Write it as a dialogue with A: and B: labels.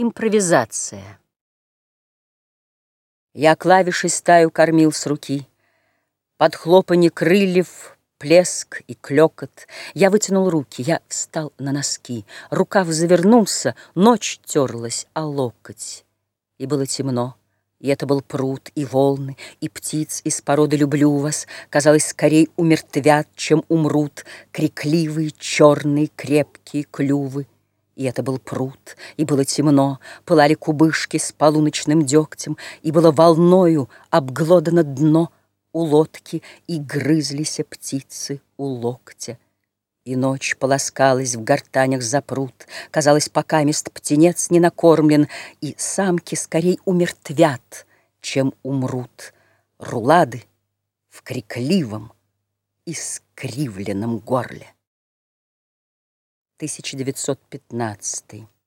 A: Импровизация. Я клавишей стаю кормил с руки. Под хлопанье крыльев плеск и клёкот. Я вытянул руки, я встал на носки. Рукав завернулся, ночь терлась, а локоть. И было темно. И это был пруд, и волны, и птиц из породы «люблю вас» Казалось, скорей умертвят, чем умрут Крикливые, черные, крепкие клювы. И это был пруд, и было темно, Пылали кубышки с полуночным дегтем, И было волною обглодано дно У лодки, и грызлись птицы у локтя. И ночь полоскалась в гортанях за пруд, Казалось, пока мест птенец не накормлен, И самки скорей умертвят, чем умрут. Рулады в крикливом и скривленном горле. 1915